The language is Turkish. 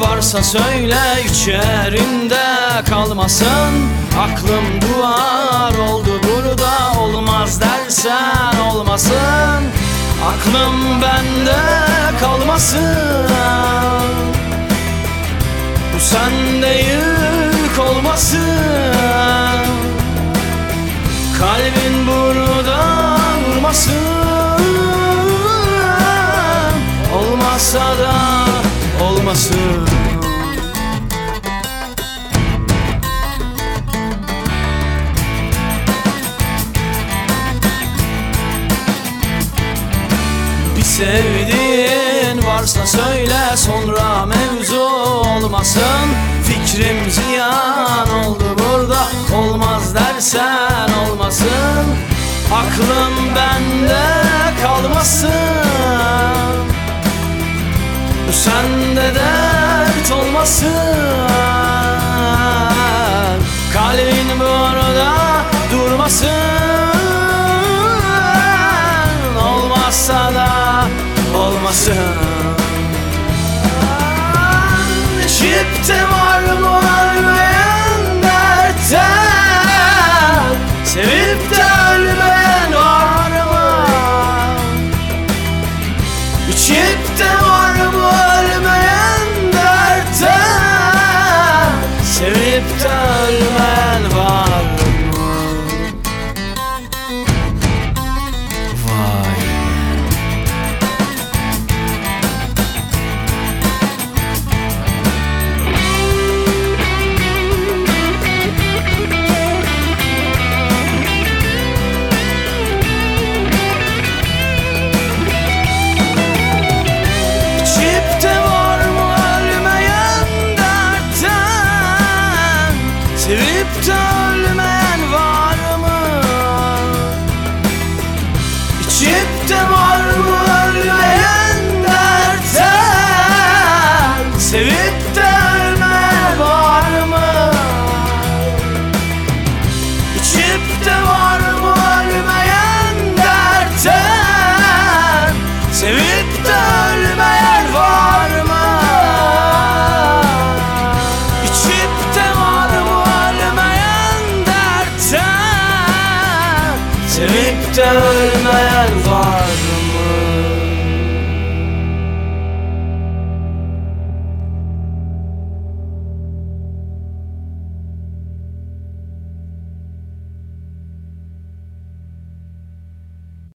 varsa söyle içerimde kalmasın. Aklım duvar oldu burada olmaz dersen olmasın. Aklım bende kalmasın. Bu sende yük olmasın. Kalbin burada durmasın Olmazsa da olmasın. Bir sevdiğin varsa söyle sonra mevzu olmasın. Fikrim ziyan oldu burada olmaz dersen olmasın. Aklım bende kalmasın dert olmasın Kalbin burada durmasın. Olmazsa da olmasın. Çipte var mı ölmeyen dertten Sevip de ölmeyen var mı? Çipte Sevip de ölmeyen dertten Sevip de ölmeyen var mı?